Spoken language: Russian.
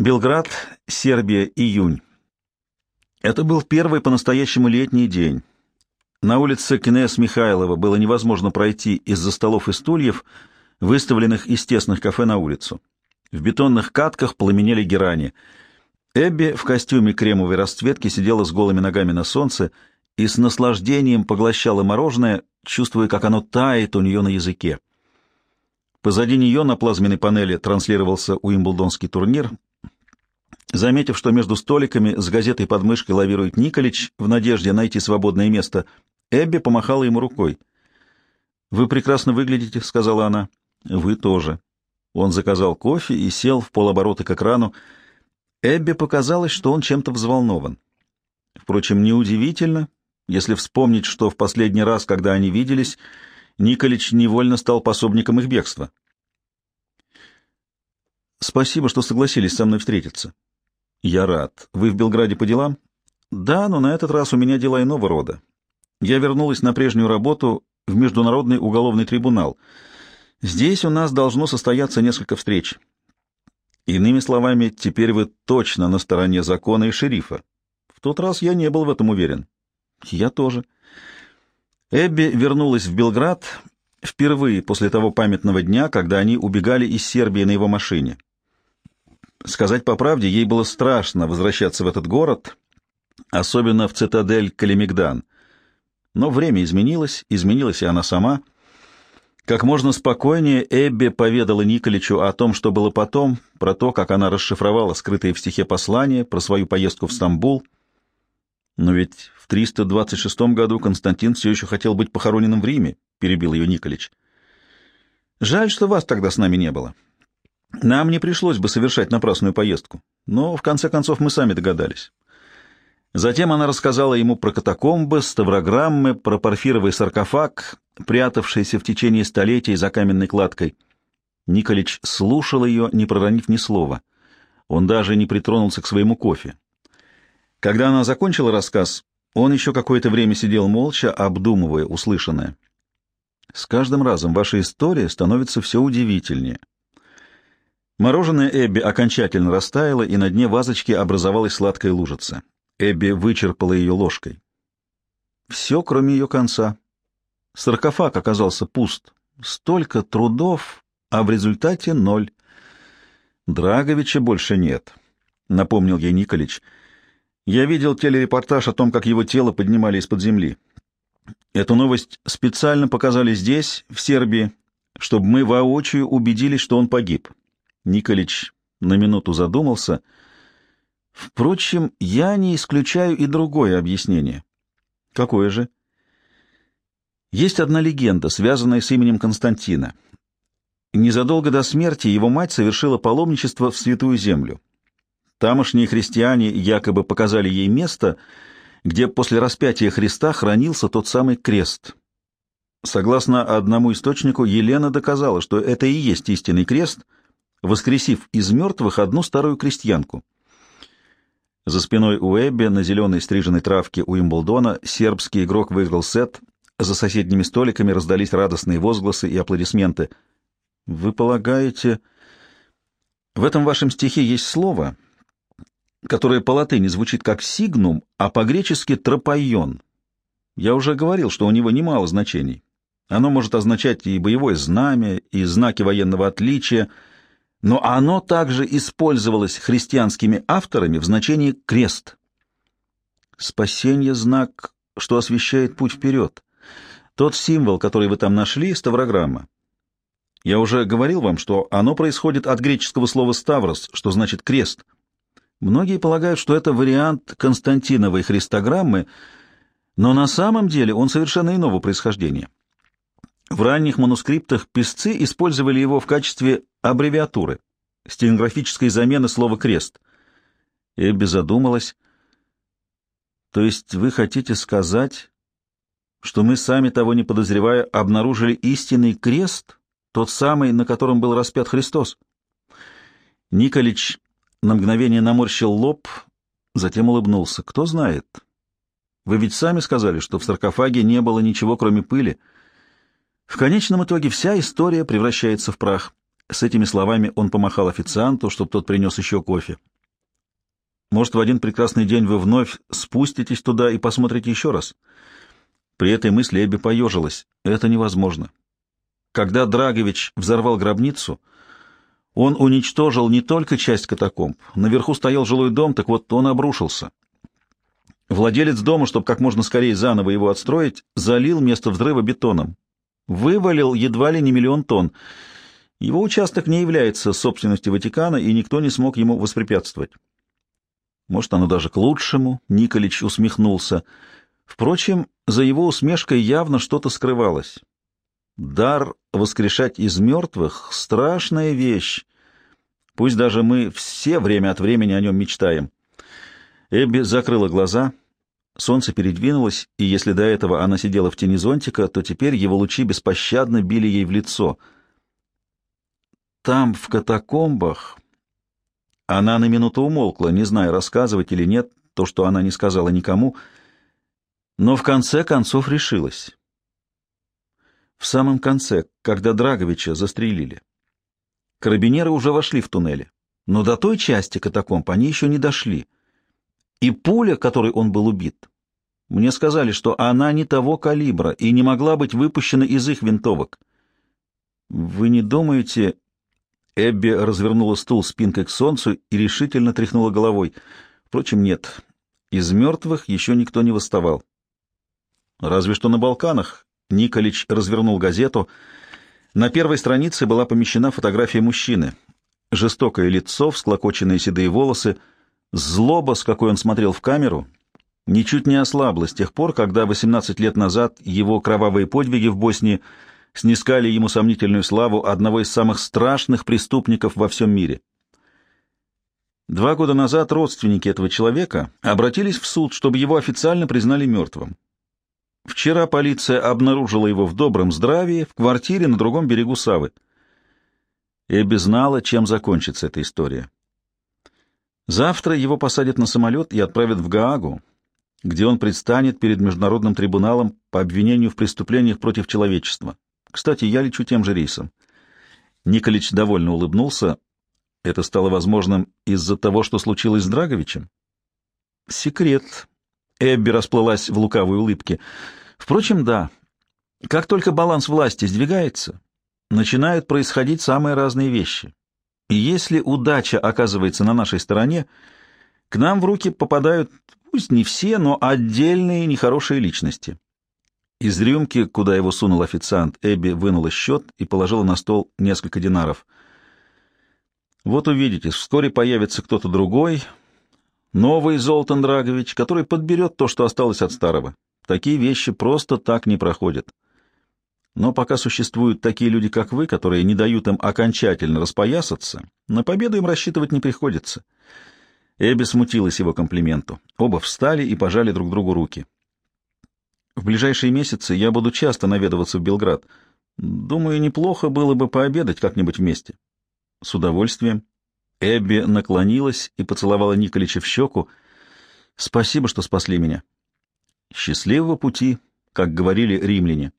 Белград, Сербия, июнь. Это был первый по-настоящему летний день. На улице Кнес Михайлова было невозможно пройти из-за столов и стульев, выставленных из тесных кафе на улицу. В бетонных катках пламенели герани. Эбби в костюме кремовой расцветки сидела с голыми ногами на солнце и с наслаждением поглощала мороженое, чувствуя, как оно тает у нее на языке. Позади нее на плазменной панели транслировался Уимблдонский турнир, Заметив, что между столиками с газетой под мышкой лавирует Николич в надежде найти свободное место, Эбби помахала ему рукой. «Вы прекрасно выглядите», — сказала она. «Вы тоже». Он заказал кофе и сел в полоборота к экрану. Эбби показалось, что он чем-то взволнован. Впрочем, неудивительно, если вспомнить, что в последний раз, когда они виделись, Николич невольно стал пособником их бегства. «Спасибо, что согласились со мной встретиться. «Я рад. Вы в Белграде по делам?» «Да, но на этот раз у меня дела иного рода. Я вернулась на прежнюю работу в Международный уголовный трибунал. Здесь у нас должно состояться несколько встреч. Иными словами, теперь вы точно на стороне закона и шерифа. В тот раз я не был в этом уверен. Я тоже. Эбби вернулась в Белград впервые после того памятного дня, когда они убегали из Сербии на его машине. Сказать по правде, ей было страшно возвращаться в этот город, особенно в цитадель Калимигдан. Но время изменилось, изменилась и она сама. Как можно спокойнее Эбби поведала Николичу о том, что было потом, про то, как она расшифровала скрытые в стихе послания, про свою поездку в Стамбул. Но ведь в 326 году Константин все еще хотел быть похороненным в Риме, перебил ее Николич. Жаль, что вас тогда с нами не было. Нам не пришлось бы совершать напрасную поездку, но в конце концов мы сами догадались. Затем она рассказала ему про катакомбы, ставрограммы, про порфировый саркофаг, прятавшийся в течение столетий за каменной кладкой. Николич слушал ее, не проронив ни слова. Он даже не притронулся к своему кофе. Когда она закончила рассказ, он еще какое-то время сидел молча, обдумывая услышанное. «С каждым разом ваша история становится все удивительнее». Мороженое Эбби окончательно растаяло, и на дне вазочки образовалась сладкая лужица. Эбби вычерпала ее ложкой. Все, кроме ее конца. Саркофаг оказался пуст. Столько трудов, а в результате ноль. Драговича больше нет, — напомнил ей Николич. Я видел телерепортаж о том, как его тело поднимали из-под земли. Эту новость специально показали здесь, в Сербии, чтобы мы воочию убедились, что он погиб. Николич на минуту задумался. Впрочем, я не исключаю и другое объяснение. Какое же? Есть одна легенда, связанная с именем Константина. Незадолго до смерти его мать совершила паломничество в Святую Землю. Тамошние христиане якобы показали ей место, где после распятия Христа хранился тот самый крест. Согласно одному источнику, Елена доказала, что это и есть истинный крест — воскресив из мертвых одну старую крестьянку. За спиной у Эбби на зеленой стриженной травке у Имблдона сербский игрок выиграл сет. За соседними столиками раздались радостные возгласы и аплодисменты. «Вы полагаете...» «В этом вашем стихе есть слово, которое по латыни звучит как «сигнум», а по-гречески «тропайон». Я уже говорил, что у него немало значений. Оно может означать и боевое знамя, и знаки военного отличия — но оно также использовалось христианскими авторами в значении «крест». Спасение — знак, что освещает путь вперед. Тот символ, который вы там нашли, — ставрограмма. Я уже говорил вам, что оно происходит от греческого слова «ставрос», что значит «крест». Многие полагают, что это вариант Константиновой христограммы, но на самом деле он совершенно иного происхождения. В ранних манускриптах писцы использовали его в качестве аббревиатуры, стенографической замены слова «крест». Эбби задумалась. «То есть вы хотите сказать, что мы, сами того не подозревая, обнаружили истинный крест, тот самый, на котором был распят Христос?» Николич на мгновение наморщил лоб, затем улыбнулся. «Кто знает? Вы ведь сами сказали, что в саркофаге не было ничего, кроме пыли». В конечном итоге вся история превращается в прах. С этими словами он помахал официанту, чтобы тот принес еще кофе. Может, в один прекрасный день вы вновь спуститесь туда и посмотрите еще раз? При этой мысли Эбби поежилась. Это невозможно. Когда Драгович взорвал гробницу, он уничтожил не только часть катакомб. Наверху стоял жилой дом, так вот он обрушился. Владелец дома, чтобы как можно скорее заново его отстроить, залил место взрыва бетоном. Вывалил едва ли не миллион тонн. Его участок не является собственностью Ватикана, и никто не смог ему воспрепятствовать. Может, оно даже к лучшему, Николич усмехнулся. Впрочем, за его усмешкой явно что-то скрывалось. Дар воскрешать из мертвых — страшная вещь. Пусть даже мы все время от времени о нем мечтаем. Эбби закрыла глаза. Солнце передвинулось, и если до этого она сидела в тени зонтика, то теперь его лучи беспощадно били ей в лицо. Там, в катакомбах, она на минуту умолкла, не зная, рассказывать или нет то, что она не сказала никому, но в конце концов решилась. В самом конце, когда Драговича застрелили. Карабинеры уже вошли в туннели, но до той части катакомб они еще не дошли. И пуля, которой он был убит, мне сказали, что она не того калибра и не могла быть выпущена из их винтовок. Вы не думаете, Эбби развернула стул спинкой к солнцу и решительно тряхнула головой. Впрочем, нет. Из мертвых еще никто не восставал. Разве что на Балканах. Николич развернул газету. На первой странице была помещена фотография мужчины. Жестокое лицо, всклокоченные седые волосы, злоба, с какой он смотрел в камеру, ничуть не ослабла с тех пор, когда 18 лет назад его кровавые подвиги в Боснии — снискали ему сомнительную славу одного из самых страшных преступников во всем мире. Два года назад родственники этого человека обратились в суд, чтобы его официально признали мертвым. Вчера полиция обнаружила его в добром здравии в квартире на другом берегу Савы. Эбби знала, чем закончится эта история. Завтра его посадят на самолет и отправят в Гаагу, где он предстанет перед Международным трибуналом по обвинению в преступлениях против человечества. Кстати, я лечу тем же рейсом. Николич довольно улыбнулся. Это стало возможным из-за того, что случилось с Драговичем? Секрет. Эбби расплылась в лукавой улыбке. Впрочем, да. Как только баланс власти сдвигается, начинают происходить самые разные вещи. И если удача оказывается на нашей стороне, к нам в руки попадают, пусть не все, но отдельные нехорошие личности. Из рюмки, куда его сунул официант, Эбби вынула счет и положила на стол несколько динаров. «Вот увидите, вскоре появится кто-то другой, новый Золтан Драгович, который подберет то, что осталось от старого. Такие вещи просто так не проходят. Но пока существуют такие люди, как вы, которые не дают им окончательно распоясаться, на победу им рассчитывать не приходится». Эбби смутилась его комплименту. Оба встали и пожали друг другу руки. В ближайшие месяцы я буду часто наведываться в Белград. Думаю, неплохо было бы пообедать как-нибудь вместе. С удовольствием. Эбби наклонилась и поцеловала Николича в щеку. Спасибо, что спасли меня. Счастливого пути, как говорили римляне.